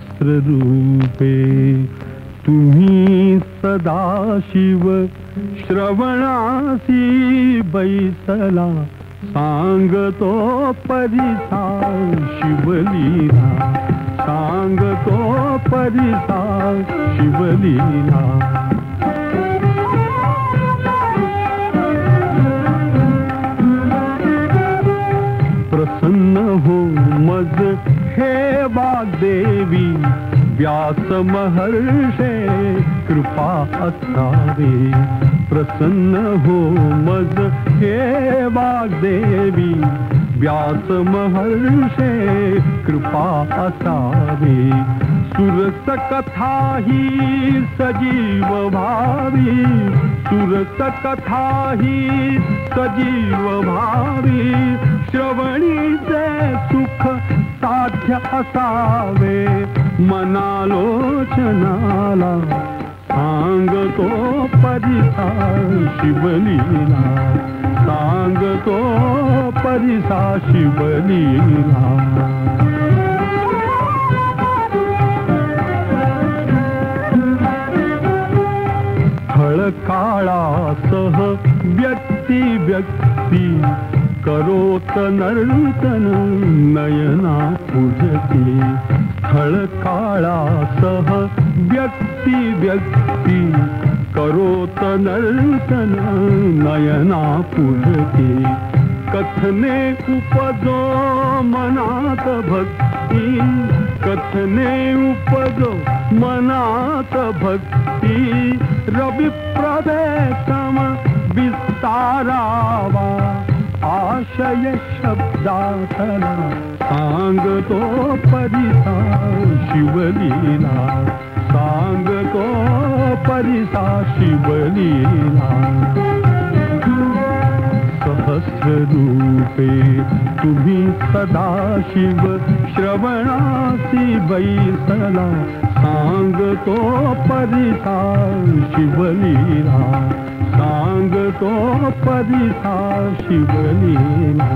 सहस्ररूपे तुम्ही सदाशिव श्रवणासी बैसला सांगतो परिसा शिवलीला सांगतो परिसा शिवलीला हो मज हे वाग्देवी व्यास महर्षे, कृपा असावे प्रसन्न हो मज हे वाग्देवी व्यास महर्षे, कृपा असावे सुरस कथा ही सजीव भावी सुरस कथा ही सजीव भावी। श्रवणीचे सुख साध्य असावे मनालोचनाला सांगतो परिसा शिवलीला सांगतो परिसा शिवलीला काळासह व्यक्ती व्यक्ती करोत नर्तन नयना पूजती काळासह व्यक्ती व्यक्ती करोत नर्तन नयना पूजती कथने उपजो मनात भक्ती। कथने उपजो मनात भक्ती। रवि प्रदेशम विस्तारावा आशय शब्दातला सांगतो परिसा शिवलीला। सांगतो परिसा शिवलीला। सहस्ररूपे तुम्ही सदाशिव श्रवणासी बैसला सांगतो परिसा शिवलीला शिवलीला